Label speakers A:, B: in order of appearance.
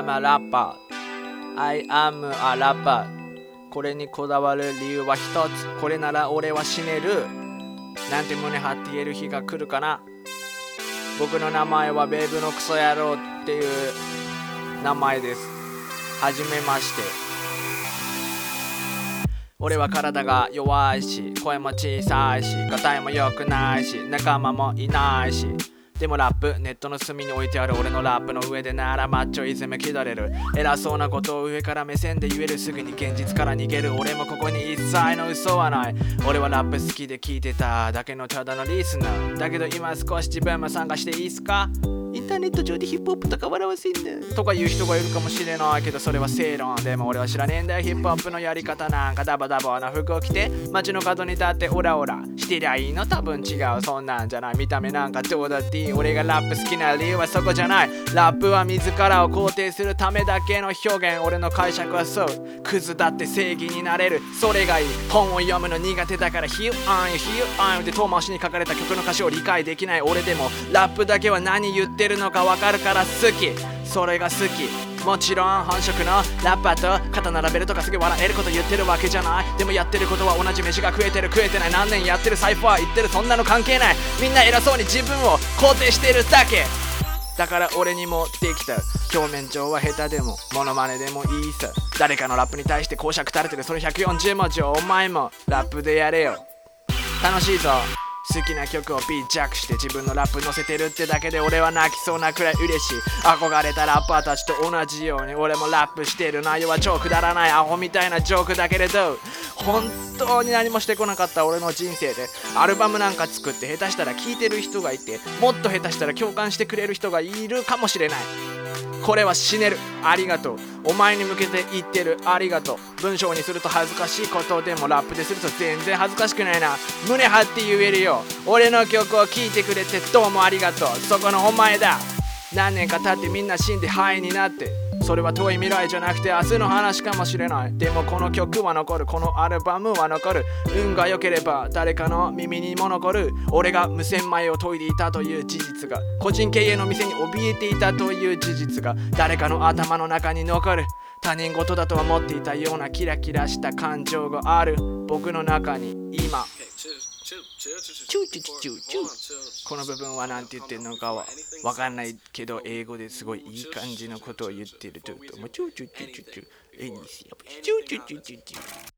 A: I'm a rapper. I am a rapper. これにこだわる理由は一つ。これなら俺は死ねる。なんて胸張って言える日が来るかな。僕の名前はベーブのクソ野郎っていう名前です。はじめまして。俺は体が弱いし声も小さいしがたいも良くないし仲間もいないし。でもラップネットの隅に置いてある俺のラップの上でならマッチョイズム気取れる。偉そうなことを上から目線で言えるすぐに現実から逃げる俺もここに一切の嘘はない。俺はラップ好きで聞いてただけのただのリスナー。だけど今少し自分も参加していいっすか？ターネット上でヒップホップとか笑わせんだとか言う人がいるかもしれないけどそれは正論でも俺は知らねえんだよヒップホップのやり方なんかダバダバな服を着て街の角に立ってオラオラしてりゃいいの多分違う。そんなんじゃない。見た目なんかどうだっていい。俺がラップ好きな理由はそこじゃない。ラップは自らを肯定するためだけの表現。俺の解釈はそう。クズだって正義になれる。それがいい。本を読むの苦手だからヒュアンヒュアンで遠回しに書かれた曲の歌詞を理解できない。俺でもラップだけは何言ってるの？のかわかるから好き。それが好き。もちろん本職のラッパーと肩並べるとかすげえ笑えること言ってるわけじゃない。でもやってることは同じ飯が食えてる食えてない。何年やってるサイファー言ってるそんなの関係ない。みんな偉そうに自分を肯定してるだけ。だから俺にもできた。表面上は下手でもモノマネでもいいさ。誰かのラップに対して講釈垂れてる。その140文字をお前もラップでやれよ。楽しいぞ。好きな曲をピージャックして自分のラップ載せてるってだけで俺は泣きそうなくらい嬉しい。憧れたラッパーたちと同じように俺もラップしてる内容は超くだらない。アホみたいなジョークだけれど本当に何もしてこなかった。俺の人生でアルバムなんか作って下手したら聴いてる人がいてもっと下手したら共感してくれる人がいるかもしれない。これは死ねる。ありがとう。お前に向けて言ってる。ありがとう。文章にすると恥ずかしいことでもラップですると全然恥ずかしくないな。胸張って言えるよ。俺の曲を聴いてくれてどうもありがとう。そこのお前だ。何年か経ってみんな死んで灰になって。それは遠い未来じゃなくて明日の話かもしれないでもこの曲は残るこのアルバムは残る運が良ければ誰かの耳にも残る俺が無洗米を研いでいたという事実が個人経営の店に怯えていたという事実が誰かの頭の中に残る。他人事だとは思っていたようなキラキラした感情がある僕の中に今この部分は何て言ってるのかは分かんないけど、英語ですごいいい感じのことを言ってるというと、もうチューチューチューチューチュー。いですよ。チューチューチューチューチュー。